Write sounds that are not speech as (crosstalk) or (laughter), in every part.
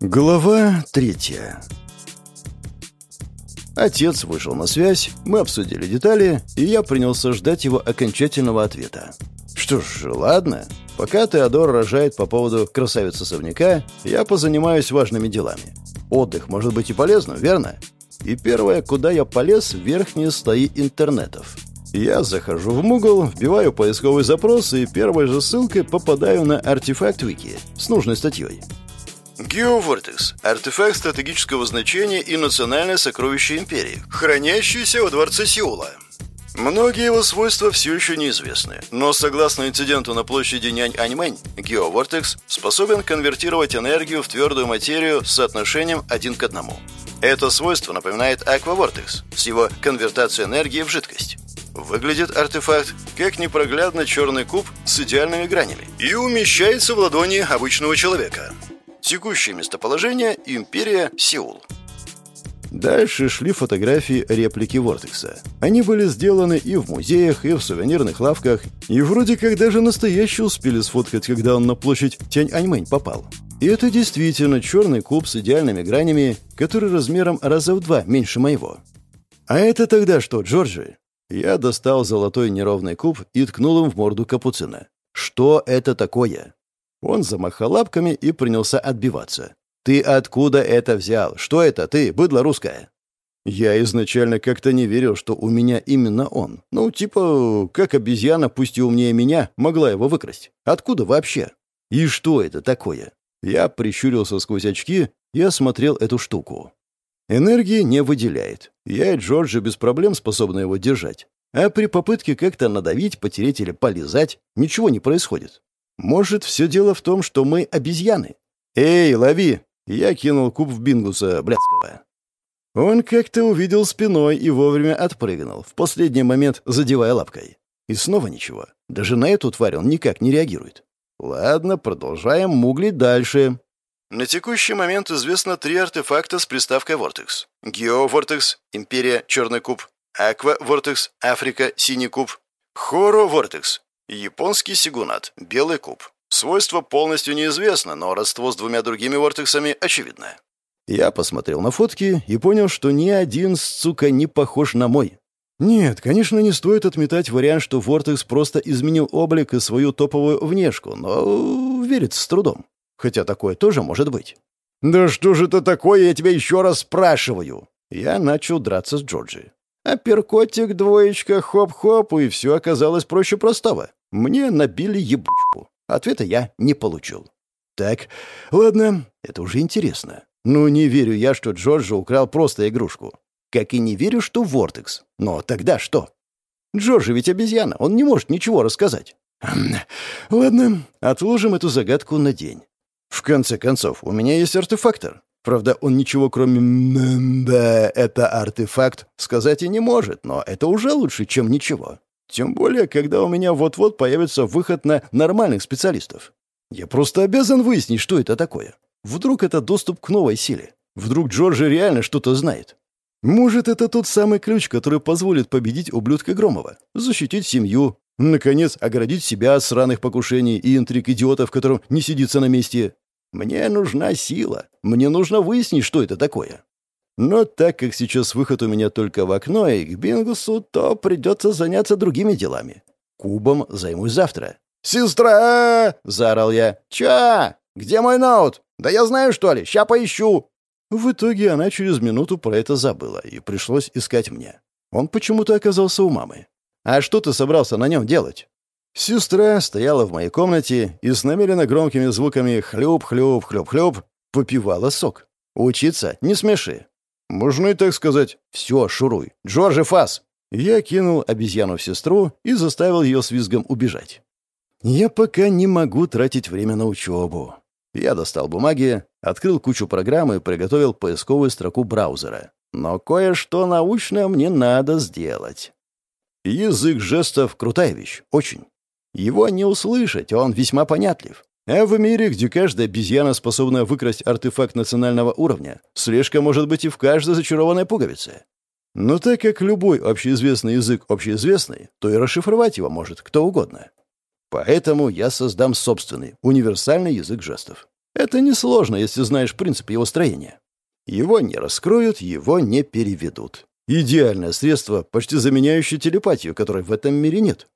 Глава третья Отец вышел на связь, мы обсудили детали, и я принялся ждать его окончательного ответа. Что ж, ладно. Пока Теодор рожает по поводу красавицы-совняка, я позанимаюсь важными делами. Отдых может быть и полезным, верно? И первое, куда я полез, верхние слои интернетов. Я захожу в Google, вбиваю поисковый запрос и первой же ссылкой попадаю на артефакт Вики с нужной статьей. Геовортекс – артефакт стратегического значения и национальное сокровище империи, хранящийся во дворце Сеула. Многие его свойства все еще неизвестны, но согласно инциденту на площади Нянь-Аньмэнь, Геовортекс способен конвертировать энергию в твердую материю с соотношением один к одному. Это свойство напоминает Аквавортекс с его конвертацией энергии в жидкость. Выглядит артефакт как непроглядно черный куб с идеальными гранями и умещается в ладони обычного человека. Текущее местоположение – Империя Сеул. Дальше шли фотографии реплики Вортекса. Они были сделаны и в музеях, и в сувенирных лавках, и вроде как даже настоящие успели сфоткать, когда он на площадь Тянь-Аньмэнь попал. И это действительно черный куб с идеальными гранями, который размером раза в два меньше моего. А это тогда что, Джорджи? Я достал золотой неровный куб и ткнул им в морду капуцина. Что это такое? Он замахал лапками и принялся отбиваться. «Ты откуда это взял? Что это ты, быдло русское?» Я изначально как-то не верил, что у меня именно он. Ну, типа, как обезьяна, пусть и умнее меня, могла его выкрасть. Откуда вообще? И что это такое? Я прищурился сквозь очки и осмотрел эту штуку. Энергии не выделяет. Я и Джорджи без проблем способны его держать. А при попытке как-то надавить, потереть или полизать, ничего не происходит. Может, все дело в том, что мы обезьяны? Эй, лови! Я кинул куб в Бингуса блядского. Он как-то увидел спиной и вовремя отпрыгнул, в последний момент задевая лапкой. И снова ничего. Даже на эту тварь он никак не реагирует. Ладно, продолжаем муглить дальше. На текущий момент известно три артефакта с приставкой Vortex. Гео Vortex, Империя, Черный куб. Аква Vortex, Африка, Синий куб. Хоро Vortex, Японский сигунат, белый куб. Свойство полностью неизвестно, но родство с двумя другими вортексами очевидно. Я посмотрел на фотки и понял, что ни один, сука, не похож на мой. Нет, конечно, не стоит отметать вариант, что Вортекс просто изменил облик и свою топовую внешку, но верится с трудом. Хотя такое тоже может быть. «Да что же это такое, я тебя еще раз спрашиваю?» Я начал драться с Джорджи. А перкотик, двоечка, хоп-хоп, и все оказалось проще простого. Мне набили ебучку. Ответа я не получил. Так, ладно, это уже интересно. Ну, не верю я, что Джорджи украл просто игрушку. Как и не верю, что Вортекс. Но тогда что? Джорджи ведь обезьяна, он не может ничего рассказать. Ладно, отложим эту загадку на день. В конце концов, у меня есть артефактор. Правда, он ничего кроме «да, это артефакт» сказать и не может, но это уже лучше, чем ничего. Тем более, когда у меня вот-вот появится выход на нормальных специалистов. Я просто обязан выяснить, что это такое. Вдруг это доступ к новой силе. Вдруг Джорджи реально что-то знает. Может, это тот самый ключ, который позволит победить ублюдка Громова, защитить семью, наконец, оградить себя от сраных покушений и интриг идиотов, которым не сидится на месте. Мне нужна сила. Мне нужно выяснить, что это такое. Но так как сейчас выход у меня только в окно и к Бингусу, то придется заняться другими делами. Кубом займусь завтра. «Сестра!» — заорал я. «Чё? Где мой ноут? Да я знаю, что ли? Ща поищу!» В итоге она через минуту про это забыла, и пришлось искать мне. Он почему-то оказался у мамы. «А что ты собрался на нем делать?» Сестра стояла в моей комнате и с намеренно громкими звуками хлюп-хлюп-хлюп-хлюп попивала сок. «Учиться? Не смеши. «Можно и так сказать. Все, шуруй. Джорджи Фас!» Я кинул обезьяну в сестру и заставил ее с визгом убежать. «Я пока не могу тратить время на учебу». Я достал бумаги, открыл кучу программ и приготовил поисковую строку браузера. Но кое-что научное мне надо сделать. Язык жестов — крутая вещь, очень. Его не услышать, он весьма понятлив. А в мире, где каждая обезьяна способна выкрасть артефакт национального уровня, слежка может быть и в каждой зачарованной пуговице. Но так как любой общеизвестный язык общеизвестный, то и расшифровать его может кто угодно. Поэтому я создам собственный, универсальный язык жестов. Это несложно, если знаешь принцип его строения. Его не раскроют, его не переведут. Идеальное средство, почти заменяющее телепатию, которой в этом мире нет.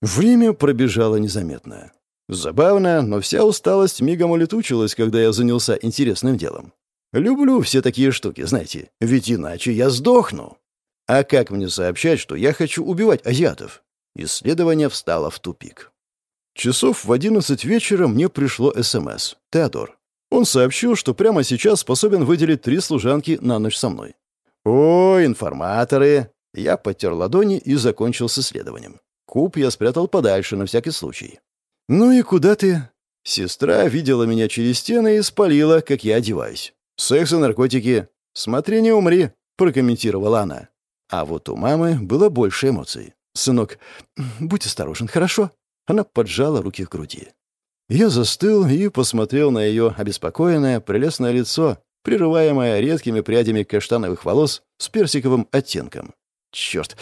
Время пробежало незаметно. Забавно, но вся усталость мигом улетучилась, когда я занялся интересным делом. Люблю все такие штуки, знаете, ведь иначе я сдохну. А как мне сообщать, что я хочу убивать азиатов? Исследование встало в тупик. Часов в одиннадцать вечера мне пришло СМС. Теодор. Он сообщил, что прямо сейчас способен выделить три служанки на ночь со мной. «О, информаторы!» Я потер ладони и закончил с исследованием. Куб я спрятал подальше, на всякий случай. «Ну и куда ты?» Сестра видела меня через стены и спалила, как я одеваюсь. «Секс и наркотики. Смотри, не умри», — прокомментировала она. А вот у мамы было больше эмоций. «Сынок, будь осторожен, хорошо?» Она поджала руки к груди. Я застыл и посмотрел на ее обеспокоенное, прелестное лицо, прерываемое редкими прядями каштановых волос с персиковым оттенком. Черт,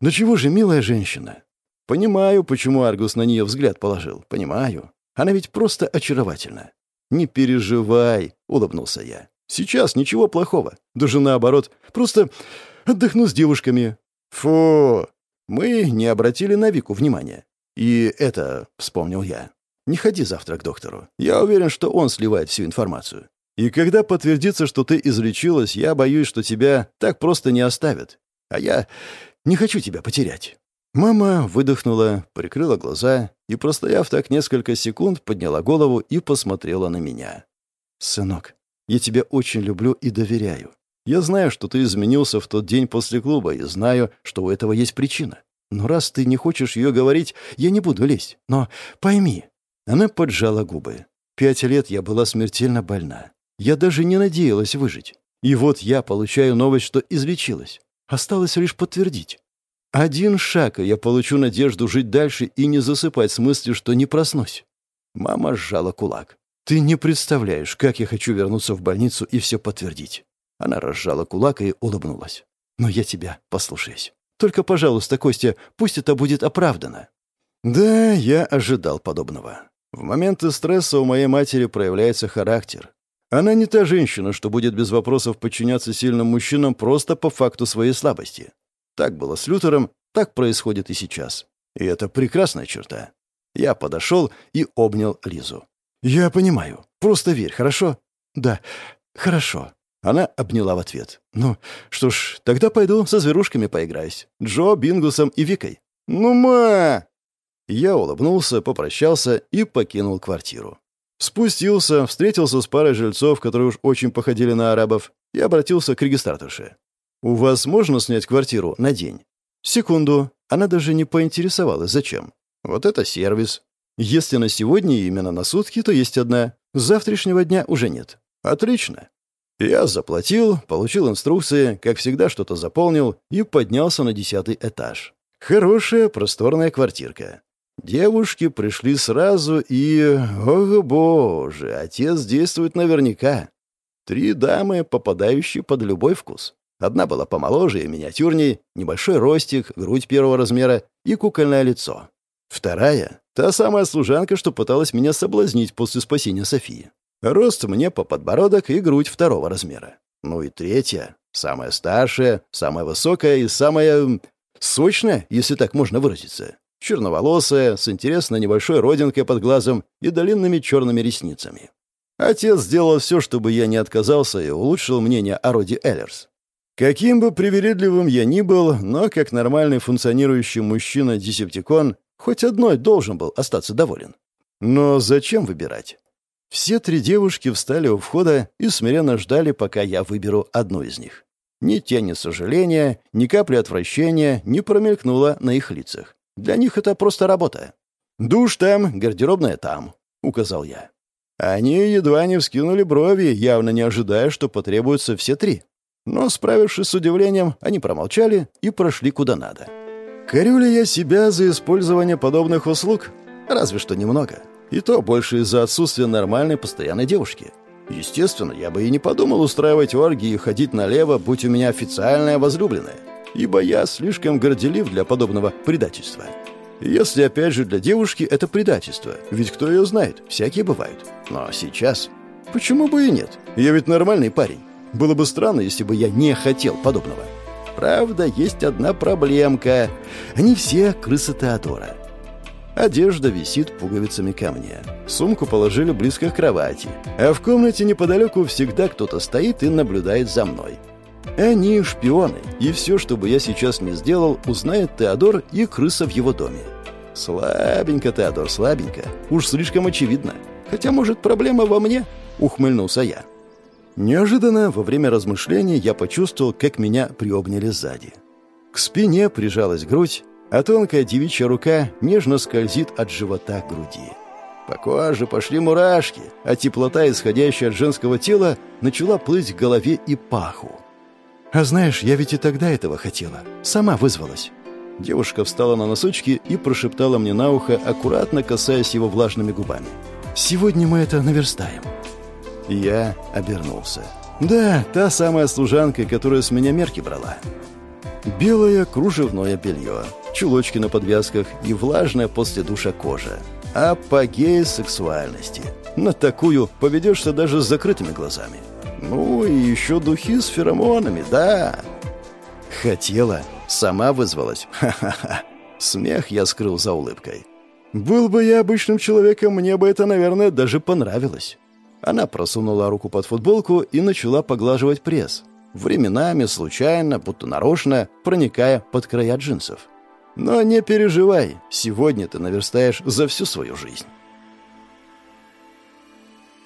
ну чего же милая женщина? Понимаю, почему Аргус на нее взгляд положил. Понимаю. Она ведь просто очаровательна. «Не переживай», — улыбнулся я. «Сейчас ничего плохого. Даже наоборот. Просто отдохну с девушками». «Фу!» Мы не обратили на Вику внимания. «И это...» — вспомнил я. «Не ходи завтра к доктору. Я уверен, что он сливает всю информацию. И когда подтвердится, что ты излечилась, я боюсь, что тебя так просто не оставят. А я не хочу тебя потерять». Мама выдохнула, прикрыла глаза и, простояв так несколько секунд, подняла голову и посмотрела на меня. «Сынок, я тебя очень люблю и доверяю. Я знаю, что ты изменился в тот день после клуба, и знаю, что у этого есть причина. Но раз ты не хочешь ее говорить, я не буду лезть. Но пойми...» Она поджала губы. «Пять лет я была смертельно больна. Я даже не надеялась выжить. И вот я получаю новость, что излечилась. Осталось лишь подтвердить. Один шаг, и я получу надежду жить дальше и не засыпать с мыслью, что не проснусь. Мама сжала кулак. «Ты не представляешь, как я хочу вернуться в больницу и все подтвердить». Она разжала кулак и улыбнулась. «Но я тебя послушаюсь. Только, пожалуйста, Костя, пусть это будет оправдано». Да, я ожидал подобного. В моменты стресса у моей матери проявляется характер. Она не та женщина, что будет без вопросов подчиняться сильным мужчинам просто по факту своей слабости. Так было с Лютером, так происходит и сейчас. И это прекрасная черта. Я подошел и обнял Лизу. «Я понимаю. Просто верь, хорошо?» «Да, хорошо». Она обняла в ответ. «Ну, что ж, тогда пойду со зверушками поиграюсь. Джо, Бингусом и Викой». «Ну, ма!» Я улыбнулся, попрощался и покинул квартиру. Спустился, встретился с парой жильцов, которые уж очень походили на арабов, и обратился к регистраторше. «У вас можно снять квартиру на день?» «Секунду». Она даже не поинтересовалась, зачем. «Вот это сервис. Если на сегодня именно на сутки, то есть одна. С завтрашнего дня уже нет. Отлично». Я заплатил, получил инструкции, как всегда что-то заполнил и поднялся на десятый этаж. Хорошая, просторная квартирка. Девушки пришли сразу и... Ох, боже, отец действует наверняка. Три дамы, попадающие под любой вкус. Одна была помоложе и миниатюрней, небольшой ростик, грудь первого размера и кукольное лицо. Вторая — та самая служанка, что пыталась меня соблазнить после спасения Софии. Рост мне по подбородок и грудь второго размера. Ну и третья — самая старшая, самая высокая и самая... сочная, если так можно выразиться. Черноволосая, с интересно небольшой родинкой под глазом и длинными черными ресницами. Отец сделал все, чтобы я не отказался и улучшил мнение о роде Эллерс. Каким бы привередливым я ни был, но как нормальный функционирующий мужчина-десептикон, хоть одной должен был остаться доволен. Но зачем выбирать? Все три девушки встали у входа и смиренно ждали, пока я выберу одну из них. Ни тени сожаления, ни капли отвращения не промелькнуло на их лицах. Для них это просто работа. «Душ там, гардеробная там», — указал я. Они едва не вскинули брови, явно не ожидая, что потребуются все три. Но, справившись с удивлением, они промолчали и прошли куда надо. Корю ли я себя за использование подобных услуг? Разве что немного. И то больше из-за отсутствия нормальной постоянной девушки. Естественно, я бы и не подумал устраивать оргии и ходить налево, будь у меня официальная возлюбленная. Ибо я слишком горделив для подобного предательства. Если, опять же, для девушки это предательство, ведь кто ее знает, всякие бывают. Но сейчас Почему бы и нет? Я ведь нормальный парень. Было бы странно, если бы я не хотел подобного. Правда, есть одна проблемка. Они все крысы Теодора. Одежда висит пуговицами ко мне. Сумку положили близко к кровати. А в комнате неподалеку всегда кто-то стоит и наблюдает за мной. Они шпионы, и все, что бы я сейчас не сделал, узнает Теодор и крыса в его доме. Слабенько, Теодор, слабенько. Уж слишком очевидно. Хотя, может, проблема во мне? Ухмыльнулся я. Неожиданно, во время размышлений, я почувствовал, как меня приобняли сзади. К спине прижалась грудь, а тонкая девичья рука нежно скользит от живота к груди. По коже пошли мурашки, а теплота, исходящая от женского тела, начала плыть к голове и паху. «А знаешь, я ведь и тогда этого хотела. Сама вызвалась». Девушка встала на носочки и прошептала мне на ухо, аккуратно касаясь его влажными губами. «Сегодня мы это наверстаем». Я обернулся. «Да, та самая служанка, которая с меня мерки брала». Белое кружевное белье, чулочки на подвязках и влажная после душа кожа. Апогея сексуальности. На такую поведешься даже с закрытыми глазами. Ну и еще духи с феромонами, да. Хотела, сама вызвалась. Ха-ха-ха. Смех я скрыл за улыбкой. Был бы я обычным человеком, мне бы это, наверное, даже понравилось. Она просунула руку под футболку и начала поглаживать пресс временами, случайно, будто нарочно, проникая под края джинсов. Но не переживай, сегодня ты наверстаешь за всю свою жизнь.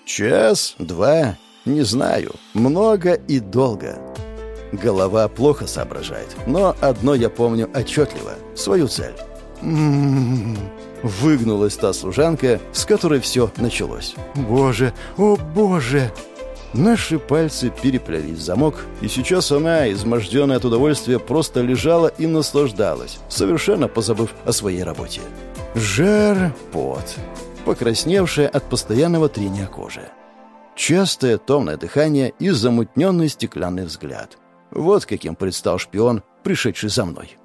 Час, два, не знаю, много и долго. Голова плохо соображает, но одно я помню отчетливо — свою цель. М-м-м, выгнулась та служанка, с которой все началось. «Боже, о боже!» Наши пальцы переплелись в замок, и сейчас она, изможденная от удовольствия, просто лежала и наслаждалась, совершенно позабыв о своей работе. Жар, пот, покрасневшая от постоянного трения кожи. Частое томное дыхание и замутненный стеклянный взгляд. Вот каким предстал шпион, пришедший за мной.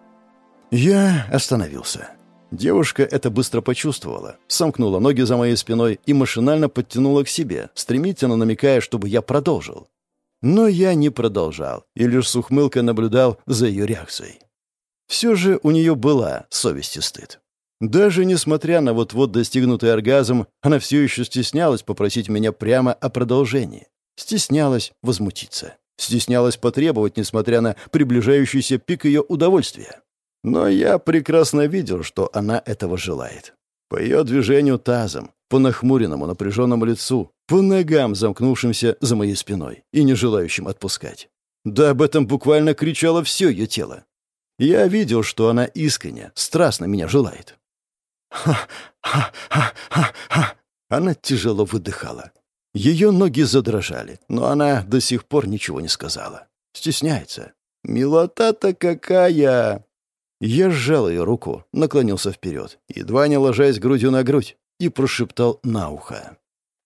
Я остановился. Девушка это быстро почувствовала, сомкнула ноги за моей спиной и машинально подтянула к себе, стремительно намекая, чтобы я продолжил. Но я не продолжал, и лишь с ухмылкой наблюдал за ее реакцией. Все же у нее была совесть и стыд. Даже несмотря на вот-вот достигнутый оргазм, она все еще стеснялась попросить меня прямо о продолжении. Стеснялась возмутиться. Стеснялась потребовать, несмотря на приближающийся пик ее удовольствия. Но я прекрасно видел, что она этого желает. По ее движению тазом, по нахмуренному напряженному лицу, по ногам, замкнувшимся за моей спиной и не желающим отпускать. Да об этом буквально кричало все ее тело. Я видел, что она искренне, страстно меня желает. Ха-ха-ха-ха-ха. (laughs) Она тяжело выдыхала. Ее ноги задрожали, но она до сих пор ничего не сказала. Стесняется. «Милота-то какая!» Я сжал ее руку, наклонился вперед, едва не ложась грудью на грудь, и прошептал на ухо.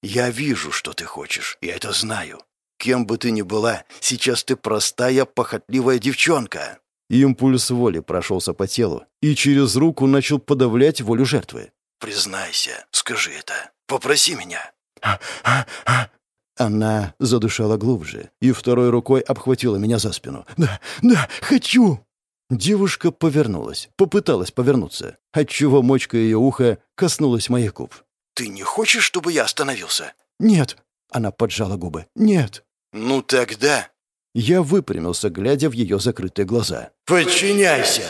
«Я вижу, что ты хочешь, я это знаю. Кем бы ты ни была, сейчас ты простая, похотливая девчонка». Импульс воли прошелся по телу и через руку начал подавлять волю жертвы. «Признайся, скажи это, попроси меня». Она задышала глубже и второй рукой обхватила меня за спину. «Да, да, хочу!» Девушка повернулась, попыталась повернуться, отчего мочка ее уха коснулась моих губ. «Ты не хочешь, чтобы я остановился?» «Нет», — она поджала губы. «Нет». «Ну тогда...» Я выпрямился, глядя в ее закрытые глаза. «Подчиняйся!»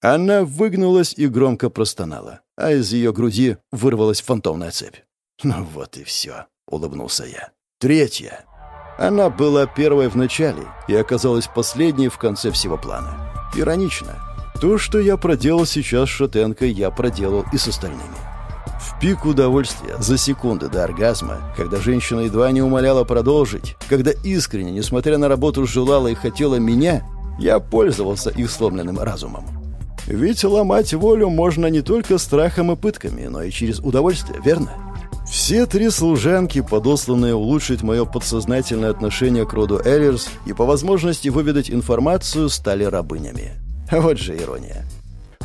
Она выгнулась и громко простонала, а из ее груди вырвалась фантомная цепь. «Ну вот и все», — улыбнулся я. «Третья». Она была первой в начале и оказалась последней в конце всего плана. Иронично. То, что я проделал сейчас с Шатенко, я проделал и с остальными. В пик удовольствия, за секунды до оргазма, когда женщина едва не умоляла продолжить, когда искренне, несмотря на работу, желала и хотела меня, я пользовался их сломленным разумом. Ведь ломать волю можно не только страхом и пытками, но и через удовольствие, верно? Все три служанки, подосланные улучшить мое подсознательное отношение к роду Эллерс и по возможности выведать информацию, стали рабынями. Вот же ирония.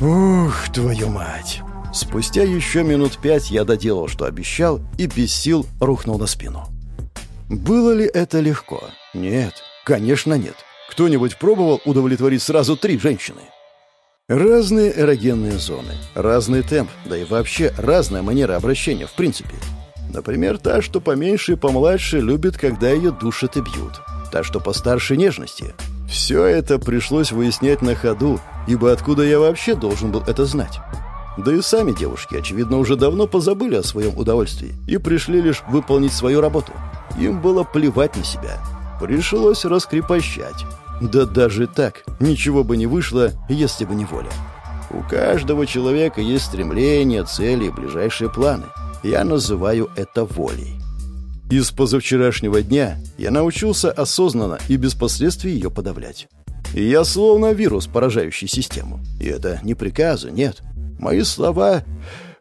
Ух, твою мать! Спустя еще минут пять я доделал, что обещал, и без сил рухнул на спину. Было ли это легко? Нет, конечно нет. Кто-нибудь пробовал удовлетворить сразу три женщины? Разные эрогенные зоны, разный темп, да и вообще разная манера обращения в принципе. Например, та, что поменьше и помладше, любит, когда ее душат и бьют. Та, что постарше нежности. Все это пришлось выяснять на ходу, ибо откуда я вообще должен был это знать? Да и сами девушки, очевидно, уже давно позабыли о своем удовольствии и пришли лишь выполнить свою работу. Им было плевать на себя. Пришлось раскрепощать. Да даже так ничего бы не вышло, если бы не воля. У каждого человека есть стремления, цели и ближайшие планы. Я называю это волей. Из позавчерашнего дня я научился осознанно и без последствий ее подавлять. Я словно вирус, поражающий систему. И это не приказы, нет. Мои слова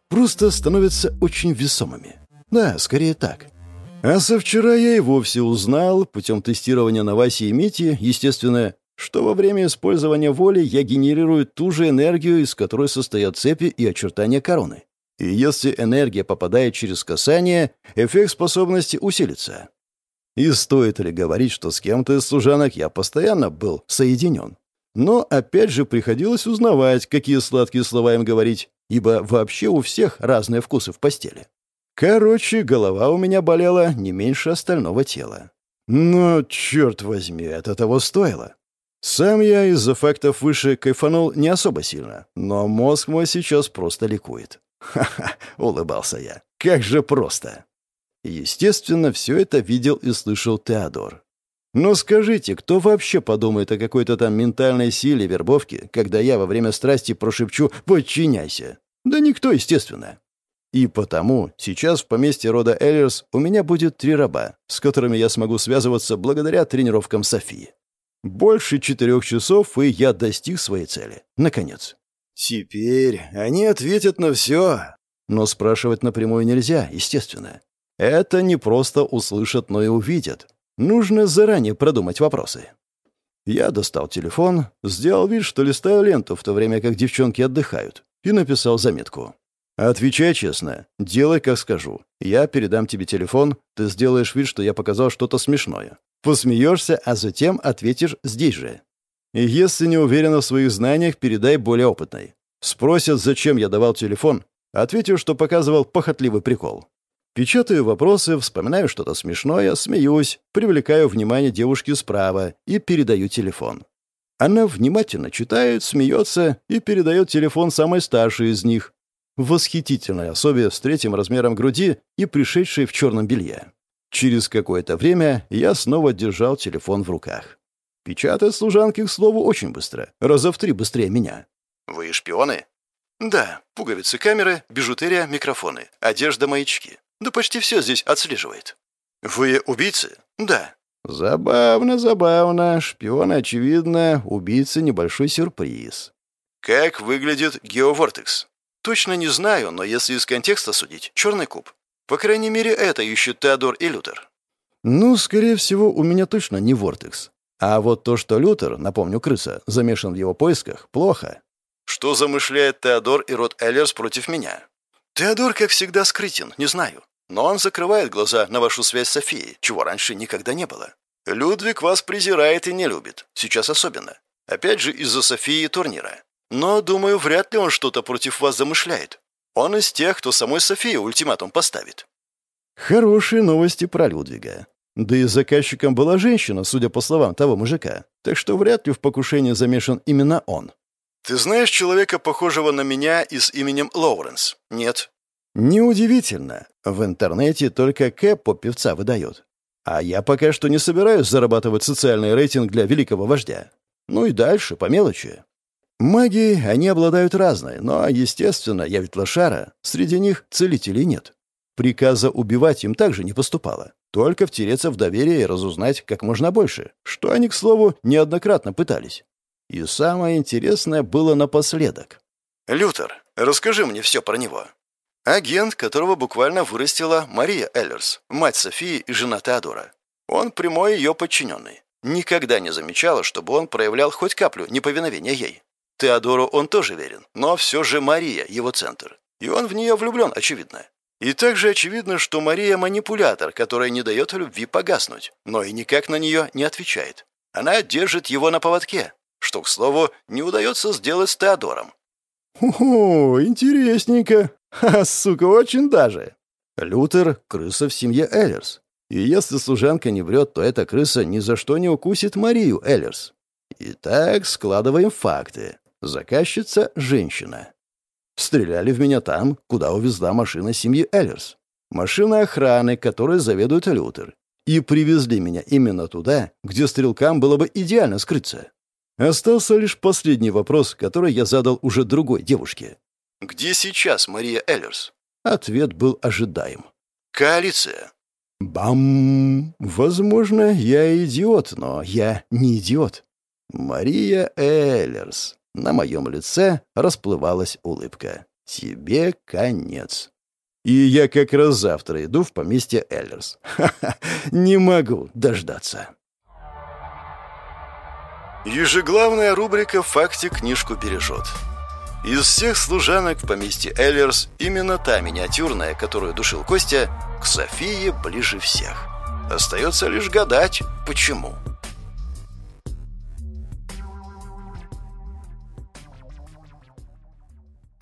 просто становятся очень весомыми. Да, скорее так. А со вчера я и вовсе узнал, путем тестирования на Васе и Мите, естественно, что во время использования воли я генерирую ту же энергию, из которой состоят цепи и очертания короны. И если энергия попадает через касание, эффект способности усилится. И стоит ли говорить, что с кем-то из служанок я постоянно был соединен? Но опять же приходилось узнавать, какие сладкие слова им говорить, ибо вообще у всех разные вкусы в постели. Короче, голова у меня болела не меньше остального тела. Но, черт возьми, это того стоило. Сам я из-за фактов выше кайфанул не особо сильно, но мозг мой сейчас просто ликует. «Ха-ха!» — улыбался я. «Как же просто!» Естественно, все это видел и слышал Теодор. Но скажите, кто вообще подумает о какой-то там ментальной силе вербовки, когда я во время страсти прошепчу «подчиняйся»? Да никто, естественно. И потому сейчас в поместье рода Эллерс у меня будет три раба, с которыми я смогу связываться благодаря тренировкам Софии. Больше четырех часов, и я достиг своей цели. Наконец. Теперь они ответят на все. Но спрашивать напрямую нельзя, естественно. Это не просто услышат, но и увидят. Нужно заранее продумать вопросы. Я достал телефон, сделал вид, что листаю ленту, в то время как девчонки отдыхают, и написал заметку. «Отвечай честно. Делай, как скажу. Я передам тебе телефон, ты сделаешь вид, что я показал что-то смешное. Посмеешься, а затем ответишь здесь же. И если не уверена в своих знаниях, передай более опытной. Спросят, зачем я давал телефон, ответил, что показывал похотливый прикол. Печатаю вопросы, вспоминаю что-то смешное, смеюсь, привлекаю внимание девушки справа и передаю телефон. Она внимательно читает, смеется и передает телефон самой старшей из них, восхитительной особе с третьим размером груди и пришедшей в черном белье. Через какое-то время я снова держал телефон в руках. Печатают служанки, к слову, очень быстро, раза в три быстрее меня. «Вы шпионы?» «Да, пуговицы камеры, бижутерия, микрофоны, одежда, маячки. Да почти все здесь отслеживает». «Вы убийцы?» «Да». «Забавно, забавно. Шпион, очевидно, убийца небольшой сюрприз». «Как выглядит геовортекс?» Точно не знаю, но если из контекста судить, черный куб. По крайней мере, это ищут Теодор и Лютер. Ну, скорее всего, у меня точно не Вортекс. А вот то, что Лютер, напомню, крыса, замешан в его поисках, плохо. Что замышляет Теодор и род Эллерс против меня? Теодор, как всегда, скрытен, не знаю. Но он закрывает глаза на вашу связь с Софией, чего раньше никогда не было. Людвиг вас презирает и не любит, сейчас особенно. Опять же, из-за Софии и турнира. Но, думаю, вряд ли он что-то против вас замышляет. Он из тех, кто самой Софии ультиматум поставит». Хорошие новости про Людвига. Да и заказчиком была женщина, судя по словам того мужика. Так что вряд ли в покушении замешан именно он. «Ты знаешь человека, похожего на меня и с именем Лоуренс?» «Нет». «Неудивительно. В интернете только Кэппо певца выдает. А я пока что не собираюсь зарабатывать социальный рейтинг для великого вождя. Ну и дальше, по мелочи. Маги, они обладают разной, но, естественно, я ведь лошара, среди них целителей нет. Приказа убивать им также не поступало. Только втереться в доверие и разузнать как можно больше, что они, к слову, неоднократно пытались. И самое интересное было напоследок. «Лютер, расскажи мне все про него». Агент, которого буквально вырастила Мария Эллерс, мать Софии и жена Теодора. Он прямой ее подчиненный. Никогда не замечала, чтобы он проявлял хоть каплю неповиновения ей. Теодору он тоже верен, но все же Мария его центр. И он в нее влюблен, очевидно. И также очевидно, что Мария манипулятор, который не дает любви погаснуть, но и никак на нее не отвечает. Она держит его на поводке, что, к слову, не удается сделать с Теодором. «О, интересненько. Ха, сука, очень даже». Лютер — крыса в семье Эллерс. И если служанка не врет, то эта крыса ни за что не укусит Марию Эллерс. Итак, складываем факты. Заказчица — женщина. Стреляли в меня там, куда увезла машина семьи Эллерс. Машина охраны, которой заведует Лютер. И привезли меня именно туда, где стрелкам было бы идеально скрыться. Остался лишь последний вопрос, который я задал уже другой девушке. «Где сейчас Мария Эллерс?» Ответ был ожидаем. «Коалиция». Бам! Возможно, я идиот, но я не идиот. Мария Эллерс. На моем лице расплывалась улыбка. Тебе конец. И я как раз завтра иду в поместье Эллерс. Ха-ха, не могу дождаться. Ежеглавная рубрика «В факте книжку бережет». Из всех служанок в поместье Эллерс именно та миниатюрная, которую душил Костя, к Софии ближе всех. Остается лишь гадать, почему.